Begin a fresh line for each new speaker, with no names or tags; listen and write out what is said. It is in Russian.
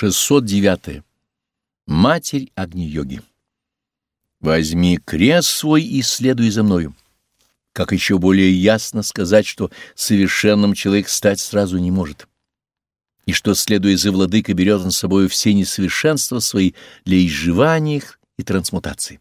609. Матерь Агни-йоги. Возьми крест свой и следуй за мною. Как еще более ясно сказать, что совершенным человек стать сразу не может, и что, следуя за владыкой, берет он с собой все несовершенства свои для изживания их и трансмутации.